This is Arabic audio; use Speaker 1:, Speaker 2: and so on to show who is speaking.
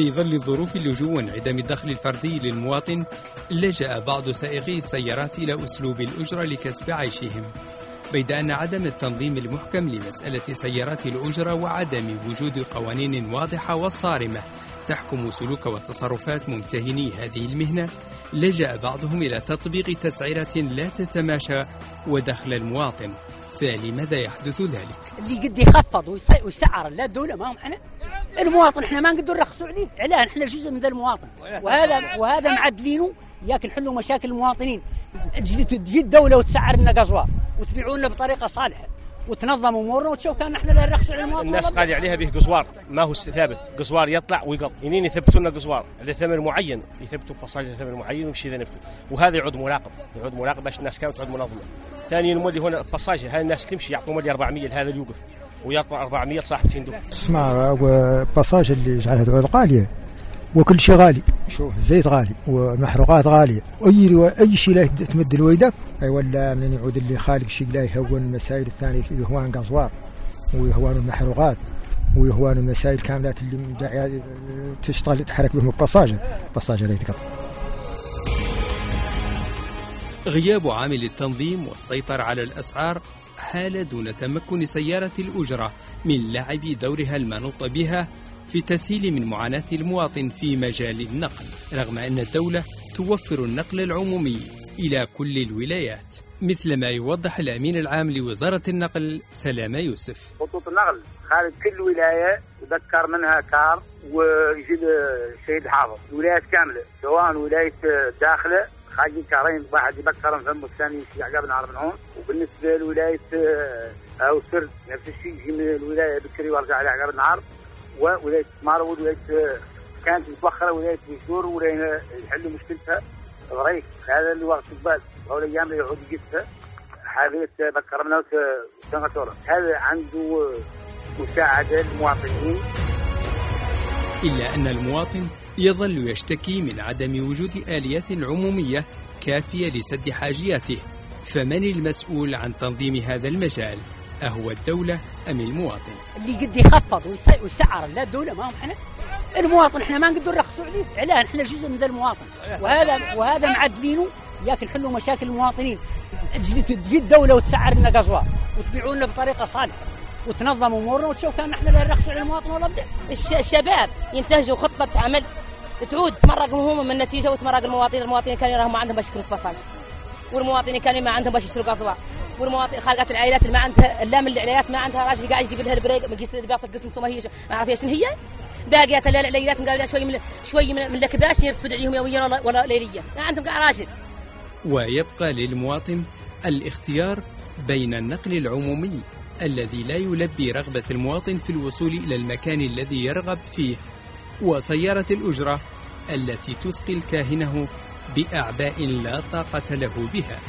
Speaker 1: في ظل ظروف اللجوء وانعدام الدخل الفردي للمواطن لجأ بعض سائقي السيارات إلى أسلوب الأجرة لكسب عيشهم بيد أن عدم التنظيم المحكم لمسألة سيارات الأجرة وعدم وجود قوانين واضحة وصارمة تحكم سلوك وتصرفات ممتهني هذه المهنة لجأ بعضهم إلى تطبيق تسعيرة لا تتماشى ودخل المواطن فلماذا يحدث ذلك؟
Speaker 2: اللي قد يخفض ويسعر لا الدولة ما هم إحنا المواطن إحنا ما نقدر نرخصوا عليه. علاه إحنا جزء من ذا المواطن. وهذا وهذا معدلينه ياك نحلوا مشاكل المواطنين. تجي الدولة وتسعر لنا قزوار وتبيعوا لنا بطريقة صالحة وتنظم أمورنا وتشوف كان إحنا لا نرخص على المواطن.
Speaker 3: الناس قال عليها به قزوار ما هو ثابت. قزوار يطلع ويقض ينين يثبتوا لنا قزوار. على ثمن معين يثبتوا باساج ثمن معين ويمشي إذا نفتوا وهذا يعود مراقب. يعود مراقب باش الناس كانت تعود منظمة. ثانيا المولي هنا باساج هاي الناس تمشي يعطوا مولي 400 لهذا يوقف. ويطلع 400 صاحب تندوف
Speaker 4: اسمع باساج اللي جعلها تعود غاليه وكل شيء غالي. شوف الزيت غالي والمحروقات غالية. أي أي شيء لا تمد لويدك أي ولا من يعود اللي خالق شيء لا يهون المسائل الثانية يهوان قصوار ويهوان المحروقات ويهوان المسائل كاملات اللي تشتغل تحرك بهم البصاجه البصاجه لا يتقطع
Speaker 1: غياب عامل التنظيم والسيطرة على الأسعار حال دون تمكن سيارة الأجرة من لعب دورها المنوط بها في تسهيل من معاناة المواطن في مجال النقل رغم أن الدولة توفر النقل العمومي إلى كل الولايات. مثل ما يوضح الأمين العام لوزارة النقل سلامة يوسف.
Speaker 5: خطوط النقل خارج كل ولاية يذكر منها كار ويجي الشهيد حافظ. الولايات كاملة سواء ولاية داخلة خارجين كارين واحد يبكر فم والثاني في عقاب نهار منعون وبالنسبة لولاية أو سرد نفس الشيء يجي من الولاية بكري وارجع على عقاب النهار وولاية مارو ولاية كانت متوخرة ولاية بيشور ولاية يحلوا مشكلتها. غريق هذا اللي وقت البال. هو الأيام اللي يعود يجدها حابيه بكرمنا وتنغتورا هذا عنده مساعدة للمواطنين.
Speaker 1: إلا أن المواطن يظل يشتكي من عدم وجود آليات عمومية كافية لسد حاجياته. فمن المسؤول عن تنظيم هذا المجال؟ أهو الدولة أم المواطن؟
Speaker 2: اللي قد يخفض ويسعر لا الدولة ما هم إحنا؟ المواطن إحنا ما نقدر نرخصوا عليه. علاه إحنا جزء من المواطن. وهذا وهذا معدلينه ياك نحلوا مشاكل المواطنين. تجي الدولة وتسعر لنا قزوار وتبيعوا لنا بطريقة صالحة. وتنظم أمورنا وتشوف كان إحنا لا نرخصوا على المواطن ولا بدا
Speaker 6: الشباب ينتهجوا خطة عمل. تعود تمرق هم من النتيجة وتمرق المواطنين. المواطنين كانوا يراهم ما عندهم باش يكونوا باساج والمواطنين كانوا ما عندهم باش يسرقوا ازواج والمواطن خالقات العائلات اللي ما عندها لا من العائلات ما عندها راجل قاعد يجيب لها البريق مقيس الباصه قسم أنتم هي ما اعرف إيش هي. باقيات العائلات قالوا شوي من شوي من الكباش يرتفد عليهم يوميا ولا, ولا ليليا. ما عندهم قاع راجل.
Speaker 1: ويبقى للمواطن الاختيار بين النقل العمومي الذي لا يلبي رغبة المواطن في الوصول إلى المكان الذي يرغب فيه وسيارة الأجرة التي تثقل كاهنه بأعباء لا طاقة له بها.